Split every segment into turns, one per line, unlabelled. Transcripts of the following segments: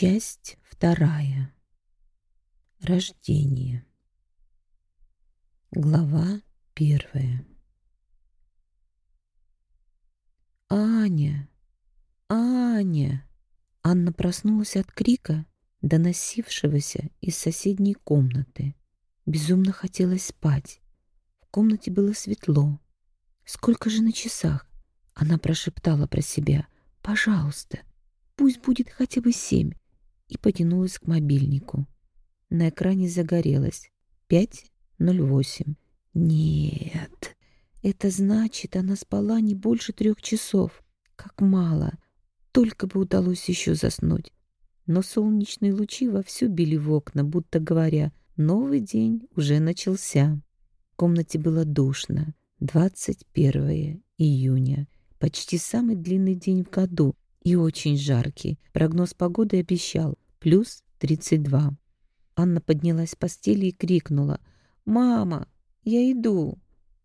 Часть вторая. Рождение. Глава первая. «Аня! Аня!» Анна проснулась от крика, доносившегося из соседней комнаты. Безумно хотелось спать. В комнате было светло. Сколько же на часах? Она прошептала про себя. «Пожалуйста, пусть будет хотя бы семь и потянулась к мобильнику. На экране загорелось. 5.08. Нет, это значит, она спала не больше трех часов. Как мало. Только бы удалось еще заснуть. Но солнечные лучи вовсю били в окна, будто говоря, новый день уже начался. В комнате было душно. 21 июня. Почти самый длинный день в году и очень жаркий. Прогноз погоды обещал плюс 32. Анна поднялась с постели и крикнула «Мама, я иду!».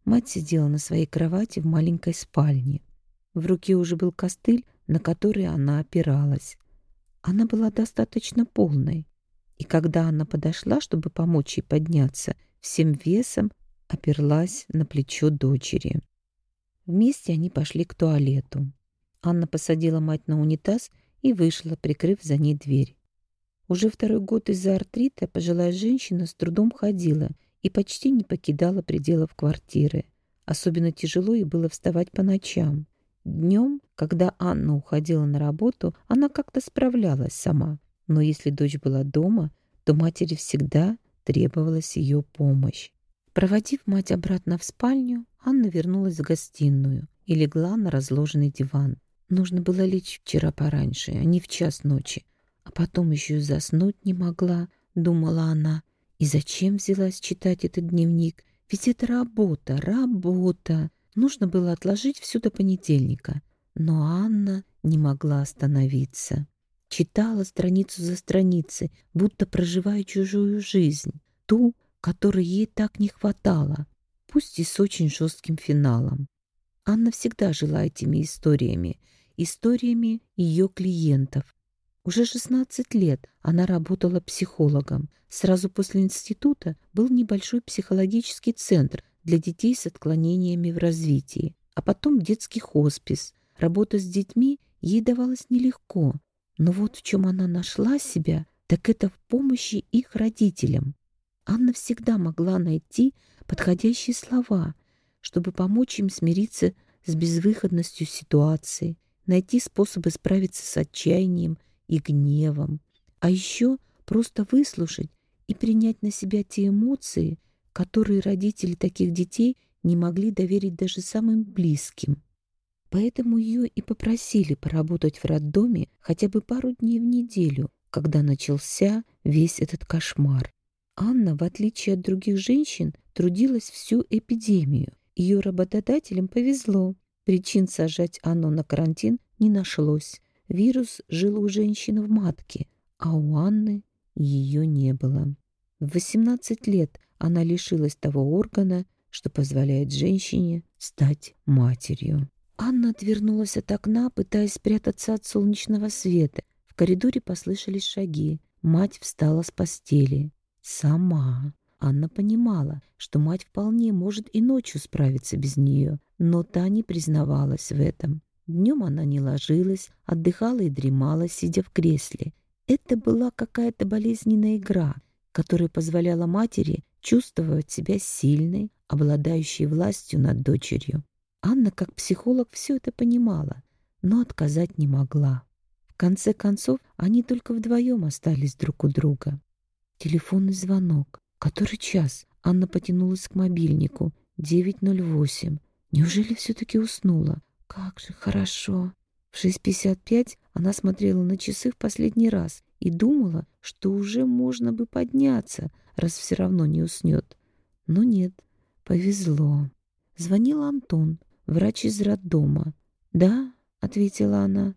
Мать сидела на своей кровати в маленькой спальне. В руке уже был костыль, на который она опиралась. Она была достаточно полной, и когда она подошла, чтобы помочь ей подняться, всем весом оперлась на плечо дочери. Вместе они пошли к туалету. Анна посадила мать на унитаз и вышла, прикрыв за ней дверь. Уже второй год из-за артрита пожилая женщина с трудом ходила и почти не покидала пределов квартиры. Особенно тяжело ей было вставать по ночам. Днем, когда Анна уходила на работу, она как-то справлялась сама. Но если дочь была дома, то матери всегда требовалась ее помощь. Проводив мать обратно в спальню, Анна вернулась в гостиную и легла на разложенный диван. Нужно было лечь вчера пораньше, а не в час ночи. А потом еще и заснуть не могла, думала она. И зачем взялась читать этот дневник? Ведь это работа, работа. Нужно было отложить все до понедельника. Но Анна не могла остановиться. Читала страницу за страницей, будто проживая чужую жизнь. Ту, которой ей так не хватало, пусть и с очень жестким финалом. Анна всегда жила этими историями, историями ее клиентов, уже 16 лет она работала психологом. Сразу после института был небольшой психологический центр для детей с отклонениями в развитии, а потом детский хоспис. Работа с детьми ей давалась нелегко, но вот в чем она нашла себя, так это в помощи их родителям. Анна всегда могла найти подходящие слова, чтобы помочь им смириться с безвыходностью ситуации, найти способы справиться с отчаянием и гневом, а еще просто выслушать и принять на себя те эмоции, которые родители таких детей не могли доверить даже самым близким. Поэтому ее и попросили поработать в роддоме хотя бы пару дней в неделю, когда начался весь этот кошмар. Анна, в отличие от других женщин, трудилась всю эпидемию. Ее работодателям повезло. Причин сажать Анну на карантин не нашлось. Вирус жил у женщины в матке, а у Анны ее не было. В 18 лет она лишилась того органа, что позволяет женщине стать матерью. Анна отвернулась от окна, пытаясь спрятаться от солнечного света. В коридоре послышались шаги. Мать встала с постели. Сама. Анна понимала, что мать вполне может и ночью справиться без нее, но та не признавалась в этом. Днем она не ложилась, отдыхала и дремала, сидя в кресле. Это была какая-то болезненная игра, которая позволяла матери чувствовать себя сильной, обладающей властью над дочерью. Анна, как психолог, все это понимала, но отказать не могла. В конце концов, они только вдвоем остались друг у друга. Телефонный звонок. Который час? Анна потянулась к мобильнику. 9.08. Неужели все-таки уснула? Как же хорошо. В 6.55 она смотрела на часы в последний раз и думала, что уже можно бы подняться, раз все равно не уснет. Но нет, повезло. Звонил Антон, врач из роддома. «Да», — ответила она.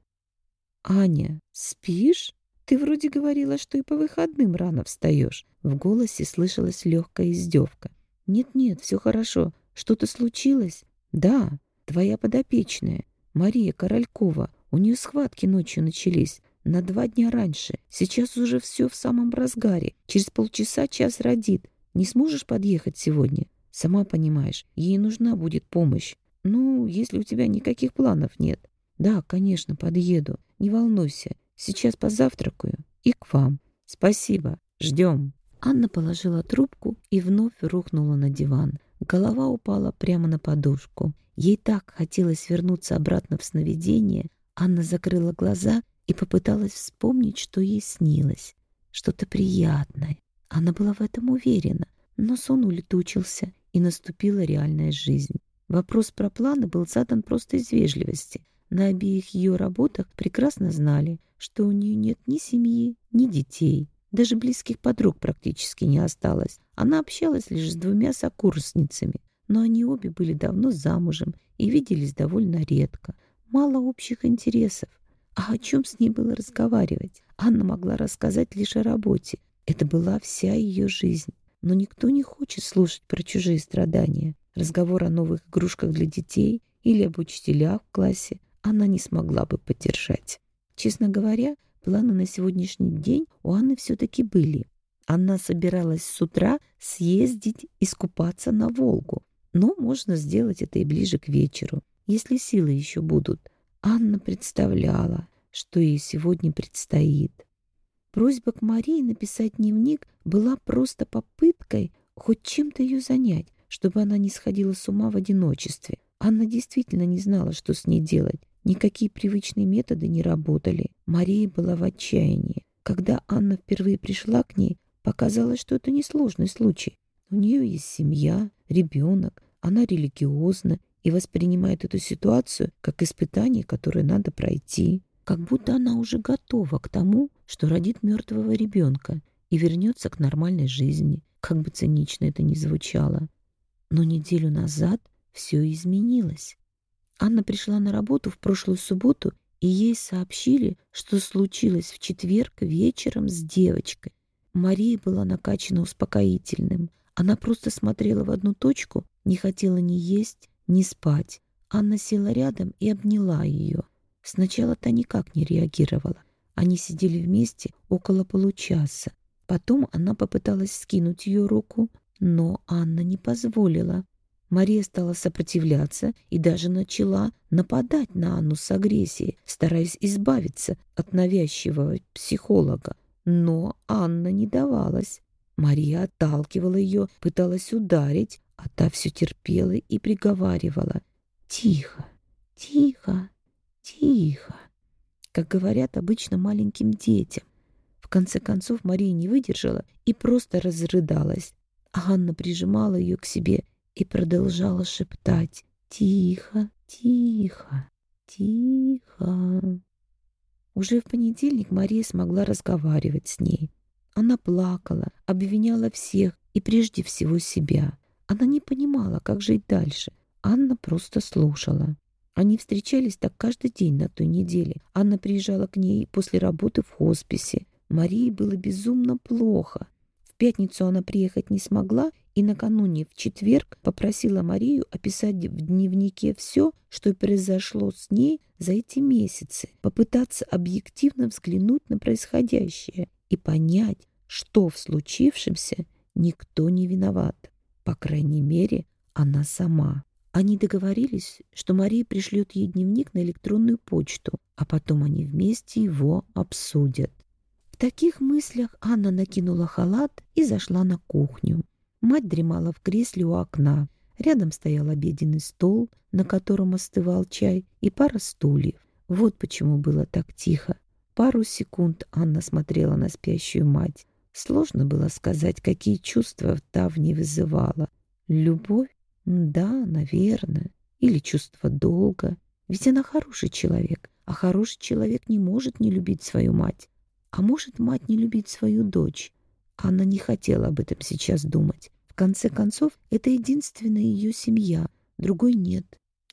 «Аня, спишь? Ты вроде говорила, что и по выходным рано встаешь». В голосе слышалась легкая издевка. «Нет-нет, все хорошо. Что-то случилось?» «Да, Твоя подопечная, Мария Королькова, у нее схватки ночью начались. на два дня раньше. Сейчас уже все в самом разгаре. Через полчаса час родит. Не сможешь подъехать сегодня? Сама понимаешь, ей нужна будет помощь. Ну, если у тебя никаких планов нет. Да, конечно, подъеду. Не волнуйся. Сейчас позавтракаю и к вам. Спасибо. Ждем. Анна положила трубку и вновь рухнула на диван. Голова упала прямо на подушку. Ей так хотелось вернуться обратно в сновидение. Анна закрыла глаза и попыталась вспомнить, что ей снилось. Что-то приятное. Она была в этом уверена. Но сон улетучился, и наступила реальная жизнь. Вопрос про планы был задан просто из вежливости. На обеих ее работах прекрасно знали, что у нее нет ни семьи, ни детей. Даже близких подруг практически не осталось. Она общалась лишь с двумя сокурсницами, но они обе были давно замужем и виделись довольно редко. Мало общих интересов. А о чем с ней было разговаривать? Анна могла рассказать лишь о работе. Это была вся ее жизнь. Но никто не хочет слушать про чужие страдания. Разговор о новых игрушках для детей или об учителях в классе она не смогла бы поддержать. Честно говоря, планы на сегодняшний день у Анны все-таки были. Она собиралась с утра съездить искупаться на Волгу. Но можно сделать это и ближе к вечеру, если силы еще будут. Анна представляла, что ей сегодня предстоит. Просьба к Марии написать дневник была просто попыткой хоть чем-то ее занять, чтобы она не сходила с ума в одиночестве. Анна действительно не знала, что с ней делать. Никакие привычные методы не работали. Мария была в отчаянии. Когда Анна впервые пришла к ней, показалось, что это несложный случай. У нее есть семья, ребенок, она религиозна и воспринимает эту ситуацию как испытание, которое надо пройти. Как будто она уже готова к тому, что родит мертвого ребенка и вернется к нормальной жизни, как бы цинично это ни звучало. Но неделю назад все изменилось. Анна пришла на работу в прошлую субботу, и ей сообщили, что случилось в четверг вечером с девочкой. Мария была накачана успокоительным. Она просто смотрела в одну точку, не хотела ни есть, ни спать. Анна села рядом и обняла ее. Сначала та никак не реагировала. Они сидели вместе около получаса. Потом она попыталась скинуть ее руку, но Анна не позволила. Мария стала сопротивляться и даже начала нападать на Анну с агрессией, стараясь избавиться от навязчивого психолога. Но Анна не давалась. Мария отталкивала ее, пыталась ударить, а та все терпела и приговаривала. «Тихо, тихо, Тихо, как говорят обычно маленьким детям. В конце концов Мария не выдержала и просто разрыдалась. Анна прижимала ее к себе и продолжала шептать «Тихо, тихо, тихо». Уже в понедельник Мария смогла разговаривать с ней. Она плакала, обвиняла всех и прежде всего себя. Она не понимала, как жить дальше. Анна просто слушала. Они встречались так каждый день на той неделе. Анна приезжала к ней после работы в хосписе. Марии было безумно плохо. В пятницу она приехать не смогла и накануне в четверг попросила Марию описать в дневнике все, что произошло с ней за эти месяцы, попытаться объективно взглянуть на происходящее и понять, что в случившемся никто не виноват. По крайней мере, она сама. Они договорились, что Мария пришлет ей дневник на электронную почту, а потом они вместе его обсудят. В таких мыслях Анна накинула халат и зашла на кухню. Мать дремала в кресле у окна. Рядом стоял обеденный стол, на котором остывал чай, и пара стульев. Вот почему было так тихо. Пару секунд Анна смотрела на спящую мать. Сложно было сказать, какие чувства та в ней вызывала. Любовь да, наверное. Или чувство долга. Ведь она хороший человек, а хороший человек не может не любить свою мать. А может мать не любить свою дочь. Она не хотела об этом сейчас думать. В конце концов, это единственная ее семья, другой нет.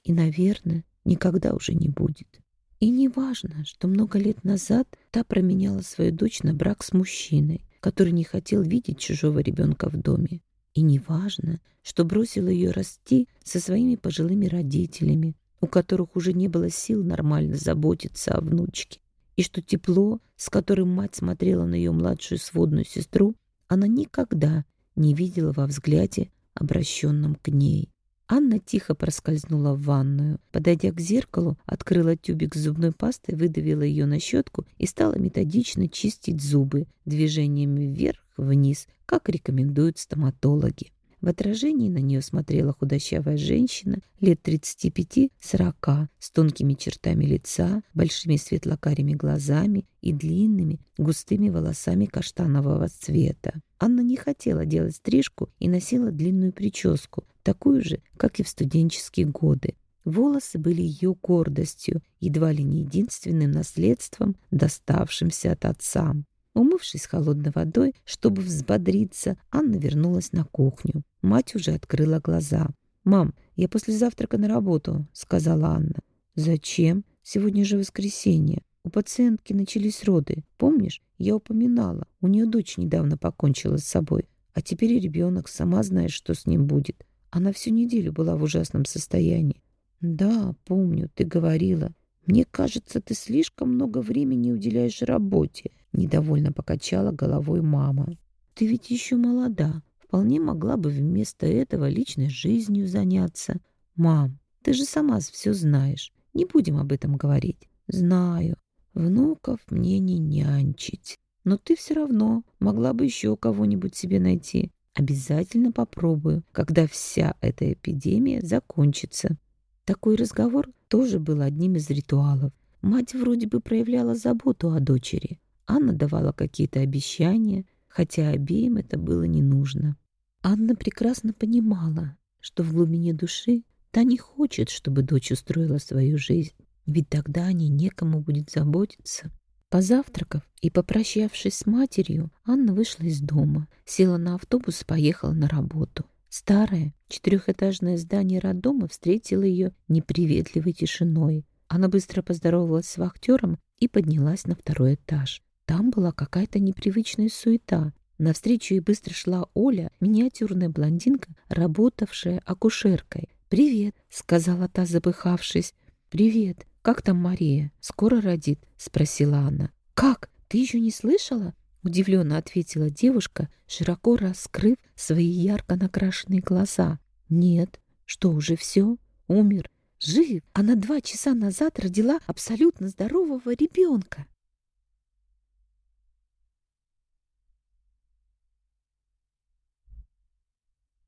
И, наверное, никогда уже не будет. И не важно, что много лет назад та променяла свою дочь на брак с мужчиной, который не хотел видеть чужого ребенка в доме. И не важно, что бросила ее расти со своими пожилыми родителями, у которых уже не было сил нормально заботиться о внучке. И что тепло, с которым мать смотрела на ее младшую сводную сестру, она никогда не видела во взгляде, обращенном к ней. Анна тихо проскользнула в ванную. Подойдя к зеркалу, открыла тюбик с зубной пастой, выдавила ее на щетку и стала методично чистить зубы движениями вверх-вниз, как рекомендуют стоматологи. В отражении на нее смотрела худощавая женщина лет 35-40 с тонкими чертами лица, большими светлокарими глазами и длинными густыми волосами каштанового цвета. Анна не хотела делать стрижку и носила длинную прическу, такую же, как и в студенческие годы. Волосы были ее гордостью, едва ли не единственным наследством, доставшимся от отца. Умывшись холодной водой, чтобы взбодриться, Анна вернулась на кухню. Мать уже открыла глаза. «Мам, я после завтрака на работу», — сказала Анна. «Зачем? Сегодня же воскресенье. У пациентки начались роды. Помнишь, я упоминала, у нее дочь недавно покончила с собой. А теперь и ребенок, сама знаешь, что с ним будет. Она всю неделю была в ужасном состоянии. Да, помню, ты говорила. Мне кажется, ты слишком много времени уделяешь работе. Недовольно покачала головой мама. Ты ведь еще молода. Вполне могла бы вместо этого личной жизнью заняться. Мам, ты же сама все знаешь. Не будем об этом говорить. Знаю. Внуков мне не нянчить. Но ты все равно могла бы еще кого-нибудь себе найти. Обязательно попробую, когда вся эта эпидемия закончится. Такой разговор тоже был одним из ритуалов. Мать вроде бы проявляла заботу о дочери, Анна давала какие-то обещания, хотя обеим это было не нужно. Анна прекрасно понимала, что в глубине души та не хочет, чтобы дочь устроила свою жизнь, ведь тогда о ней некому будет заботиться. Позавтракав и попрощавшись с матерью, Анна вышла из дома, села на автобус и поехала на работу. Старое четырехэтажное здание роддома встретило ее неприветливой тишиной. Она быстро поздоровалась с вахтером и поднялась на второй этаж. Там была какая-то непривычная суета. Навстречу ей быстро шла Оля, миниатюрная блондинка, работавшая акушеркой. «Привет», — сказала та, запыхавшись. «Привет. Как там Мария? Скоро родит?» — спросила она. «Как? Ты еще не слышала?» — удивленно ответила девушка, широко раскрыв свои ярко накрашенные глаза. «Нет. Что, уже все? Умер? Жив? Она два часа назад родила абсолютно здорового ребенка!»